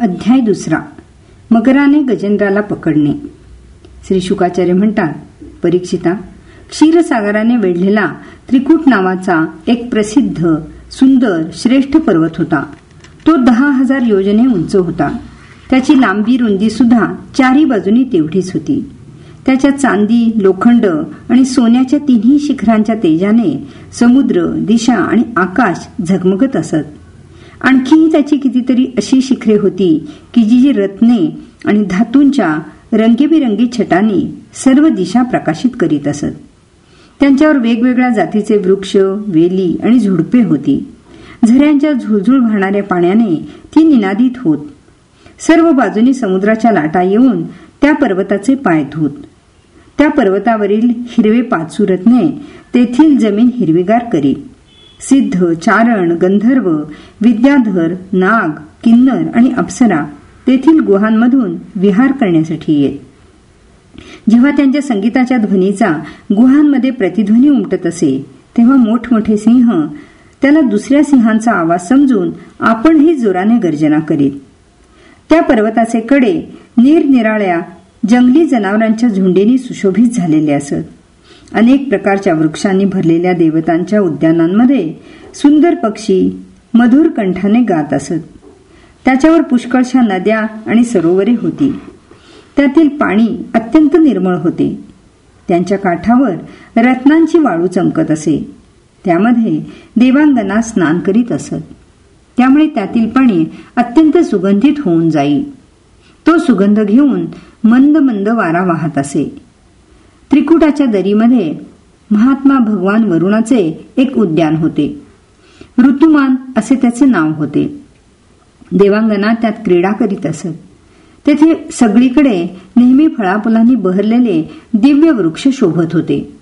अध्याय दुसरा. मकराने गजेंद्राला पकडणे. श्री शुकाचार्य म्हणतात परीक्षिता क्षीरसागराने वेढलेला त्रिकूट नावाचा एक प्रसिद्ध सुंदर श्रेष्ठ पर्वत होता. तो दहा हजार योजने उंच होता. त्याची लांबी रुंदी सुद्धा चारी बाजूनी तेवढीच होती. त्याच्या चांदी लोखंड आणि सोन्याच्या तिन्ही शिखरांच्या तेजाने समुद्र दिशा आणि आकाश झगमगत असत. आणखीही त्याची कितीतरी अशी शिखरे होती की जी जी रत्ने आणि धातूंच्या रंगीबिरंगी छटांनी सर्व दिशा प्रकाशित करीत असत. त्यांच्यावर वेगवेगळ्या जातीचे वृक्ष वेली आणि झुडपे होती. झऱ्यांच्या झुळझुळ वाहणाऱ्या पाण्याने ती निनादित होत. सर्व बाजूनी समुद्राच्या लाटा येऊन त्या पर्वताचे पाय धुत. त्या पर्वतावरील हिरवे पाचुरत्ने तेथील जमीन हिरवीगार करीत. सिद्ध चारण गंधर्व विद्याधर नाग किन्नर आणि अप्सरा तेथील गुहांमधून विहार करण्यासाठी येत. जेव्हा त्यांच्या संगीताच्या ध्वनीचा गुहांमध्ये प्रतिध्वनी उमटत असे तेव्हा मोठमोठे सिंह त्याला दुसऱ्या सिंहांचा आवाज समजून आपणही जोराने गर्जना करीत. त्या पर्वताचे कडे निरनिराळ्या जंगली जनावरांच्या झुंडीने सुशोभित झालेले असत. अनेक प्रकारच्या वृक्षांनी भरलेल्या देवतांच्या उद्यानांमध्ये सुंदर पक्षी मधुर कंठाने गात असत. त्याच्यावर पुष्कळशा नद्या आणि सरोवरे होती. त्यातील पाणी अत्यंत निर्मळ होते. त्यांच्या काठावर रत्नांची वाळू चमकत असे. त्यामध्ये देवांगना स्नान करीत असत. त्यामुळे त्यातील पाणी अत्यंत सुगंधित होऊन जाई. तो सुगंध घेऊन मंद मंद वारा वाहत असे. त्रिकुटाच्या दरीमध्ये महात्मा भगवान वरुणाचे एक उद्यान होते. ऋतुमान असे त्याचे नाव होते. देवांगना त्यात क्रीडा करीत असत. तेथे सगळीकडे नेहमी फळाफुलांनी बहरलेले दिव्य वृक्ष शोभत होते.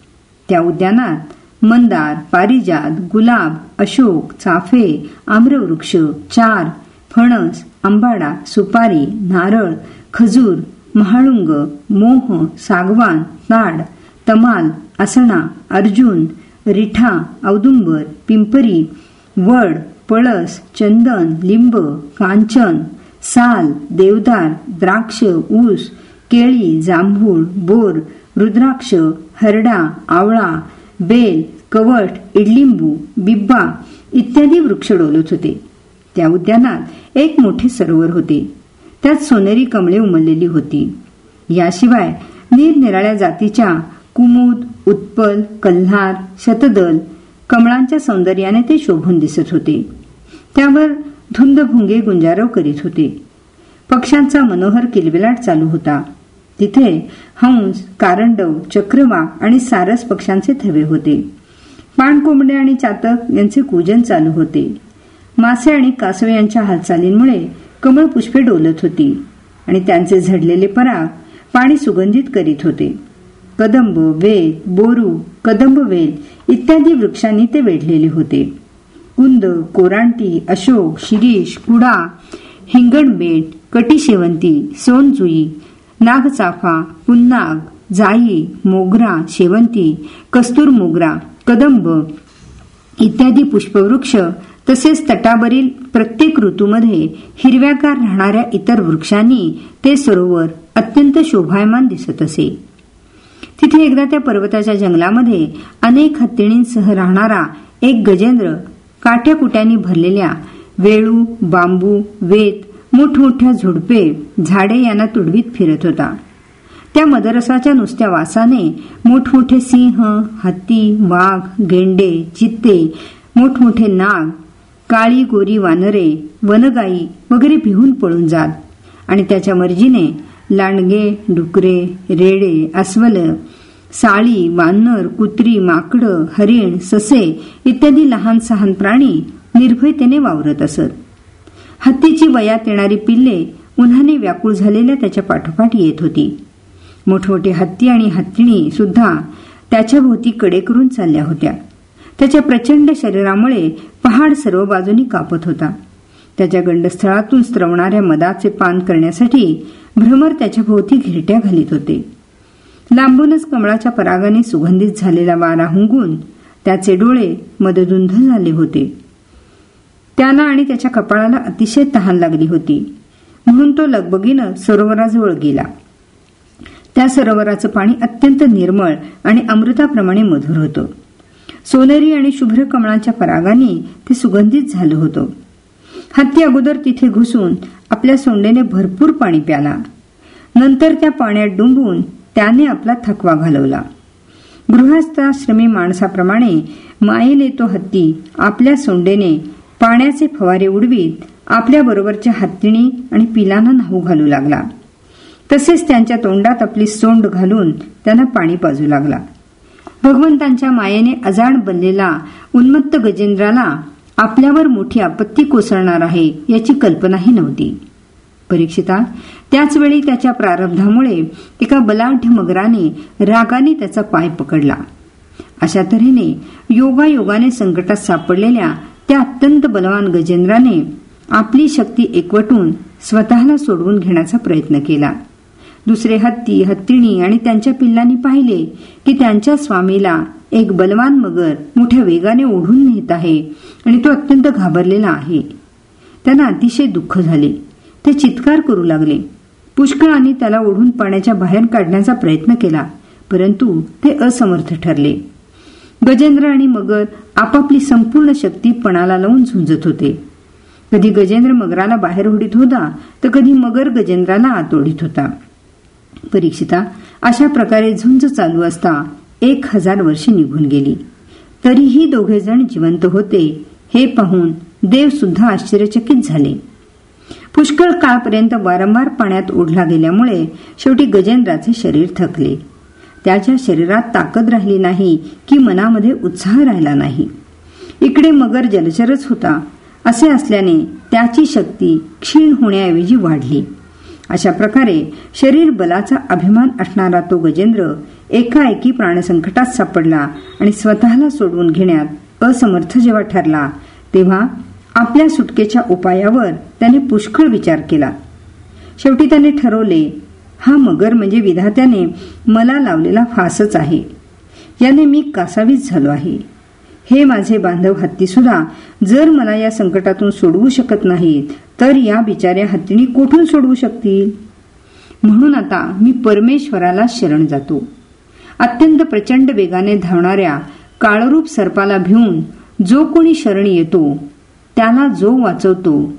त्या उद्यानात मंदार पारिजात गुलाब अशोक चाफे आम्रवृक्ष चार फणस आंबाडा सुपारी नारळ खजूर महाळुंग मोह सागवान ताड तमाल असणा अर्जुन रिठा औदुंबर पिंपरी वड पळस चंदन लिंब कांचन साल देवदार द्राक्ष ऊस केळी जांभूळ बोर रुद्राक्ष हरडा आवळा बेल कवट इडलिंबू बिब्बा इत्यादी वृक्ष डोलत होते. त्या उद्यानात एक मोठे सरोवर होते. त्यात सोनेरी कमळे उमललेली होती. याशिवाय निरनिराळ्या जातीच्या कुमुद उत्पल कल्हार शतदल कमळांच्या सौंदर्याने ते शोभून दिसत होते. त्यावर धुंद भुंगे गुंजारव करीत होते. पक्ष्यांचा मनोहर किलबिलाट चालू होता. तिथे हंस कारंडव चक्रवा आणि सारस पक्ष्यांचे थवे होते. पाणकोंबडे आणि चातक यांचे कूजन चालू होते. मासे आणि कासवे यांच्या हालचालींमुळे कमळ पुष्पे डोलत होती आणि त्यांचे झडलेले पराग पाणी सुगंधित करीत होते. कदंब वेल बोरू कदंब वेल इत्यादी वृक्षांनी ते वेढलेले होते. कुंद कोरांटी अशोक शिरीष कुडा हिंगणबेट कटीशेवंती सोनजुई नागचाफा पुन्नाग जाई मोगरा शेवंती कस्तूर मोगरा कदंब इत्यादी पुष्पवृक्ष तसेच तटावरील प्रत्येक ऋतूमध्ये हिरव्यागार राहणाऱ्या इतर वृक्षांनी ते सरोवर अत्यंत शोभायमान दिसत असे. तिथे एकदा त्या पर्वताच्या जंगलामध्ये अनेक हत्तीणींसह राहणारा एक गजेंद्र काठ्याकुट्यांनी भरलेल्या वेळू बांबू वेत मोठमोठ्या झुडपे झाडे यांना तुडवीत फिरत होता. त्या मदरसाच्या नुसत्या वासाने मोठमोठे सिंह हत्ती वाघ गेंडे चित्ते मोठमोठे नाग काळी गोरी वानरे वनगाई वगैरे भिवून पळून जात. आणि त्याच्या मर्जीने लांडगे डुकरे रेडे अस्वल साळी वानर कुत्री माकडं हरिण ससे इत्यादी लहान सहान प्राणी निर्भयतेने वावरत असत. हत्तीची वयात येणारी पिल्ले उन्हाने व्याकुळ झालेल्या त्याच्या पाठोपाठ येत होती. मोठमोठे हत्ती आणि हत्तीणी सुद्धा त्याच्या भोवती कडे करून चालल्या होत्या. त्याच्या प्रचंड शरीरामुळे पहाड सर्व बाजूनी कापत होता. त्याच्या गंडस्थळातून स्त्रवणाऱ्या मदाचे पान करण्यासाठी भ्रमर त्याच्या भोवती घिरट्या घालीत होते. लांबूनच कमळाच्या परागाने सुगंधित झालेला वारा हुंगून त्याचे डोळे मदधुंध झाले होते. त्याला आणि त्याच्या कपाळाला अतिशय तहान लागली होती. म्हणून तो लगबगीनं सरोवराजवळ गेला. त्या सरोवराचं पाणी अत्यंत निर्मळ आणि अमृताप्रमाणे मधुर होतं. सोनेरी आणि शुभ्र कमळाच्या परागाने ते सुगंधित झालं होतं. हत्ती अगोदर तिथे घुसून आपल्या सोंडेने भरपूर पाणी प्याला. नंतर त्या पाण्यात डुंबून त्याने आपला थकवा घालवला. गृहस्थाश्रमी माणसाप्रमाणे मायेने तो हत्ती आपल्या सोंडेने पाण्याचे फवारे उडवीत आपल्या बरोबरच्या हत्तीणी आणि पिलांना न्हाऊ घालू लागला. तसेच त्यांच्या तोंडात आपली सोंड घालून त्यांना पाणी पाजू लागला. भगवंतांच्या मायेने अजाण बनलेला उन्मत्त गजेंद्राला आपल्यावर मोठी आपत्ती कोसळणार आहे याची कल्पनाही नव्हती. परीक्षिता त्याचवेळी त्याच्या प्रारब्धामुळे एका बलाढ्य मगराने रागाने त्याचा पाय पकडला. अशा तऱ्हेने योगायोगाने संकटात सापडलेल्या त्या अत्यंत बलवान गजेंद्राने आपली शक्ती एकवटून स्वतःला सोडवून घेण्याचा प्रयत्न केला. दुसरे हत्ती हत्तीणी आणि त्यांच्या पिल्लांनी पाहिले की त्यांच्या स्वामीला एक बलवान मगर मोठ्या वेगाने ओढून नेत आहे आणि तो अत्यंत घाबरलेला आहे. त्यांना अतिशय दुःख झाले. ते चित्कार करू लागले. पुष्कळांनी त्याला ओढून पाण्याच्या बाहेर काढण्याचा प्रयत्न केला परंतु ते असमर्थ ठरले. गजेंद्र आणि मगर आपापली संपूर्ण शक्ती पणाला लावून झुंजत होते. कधी गजेंद्र मगराला बाहेर ओढीत होता तर कधी मगर गजेंद्राला आत ओढीत होता. परीक्षिता अशा प्रकारे झुंज चालू असता एक हजार वर्षे निघून गेली. तरीही दोघे जण जिवंत होते हे पाहून देव सुद्धा आश्चर्यचकित झाले. पुष्कळ काळपर्यंत वारंवार पाण्यात ओढला गेल्यामुळे शेवटी गजेंद्राचे शरीर थकले. त्याच्या शरीरात ताकद राहिली नाही की मनामध्ये उत्साह राहिला नाही. इकडे मगर जलचरच होता. असे असल्याने त्याची शक्ती क्षीण होण्याऐवजी वाढली. अशा प्रकारे शरीर बलाचा अभिमान असणारा तो गजेंद्र एकाएकी प्राणसंकटात सापडला आणि स्वतःला सोडवून घेण्यात असमर्थ जेव्हा ठरला तेव्हा आपल्या सुटकेच्या उपायावर त्याने पुष्कळ विचार केला. शेवटी त्याने ठरवले हा मगर म्हणजे विधात्याने मला लावलेला फासच आहे. याने मी कासावीस झालो आहे. हे माझे बांधव हत्ती सुद्धा जर मला या संकटातून सोडवू शकत नाहीत तर या बिचाऱ्या हत्तीने कोठून सोडवू शकतील? म्हणून आता मी परमेश्वराला शरण जातो. अत्यंत प्रचंड वेगाने धावणाऱ्या काळरूप सर्पाला भिवून जो कोणी शरण येतो त्याला जो वाचवतो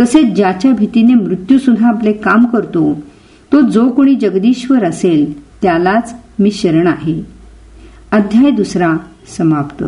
तसेच ज्याच्या भीतीने मृत्यू सुद्धा आपले काम करतो तो जो कोणी जगदीश्वर असेल त्यालाच मी शरण आहे. अध्याय दुसरा समाप्त.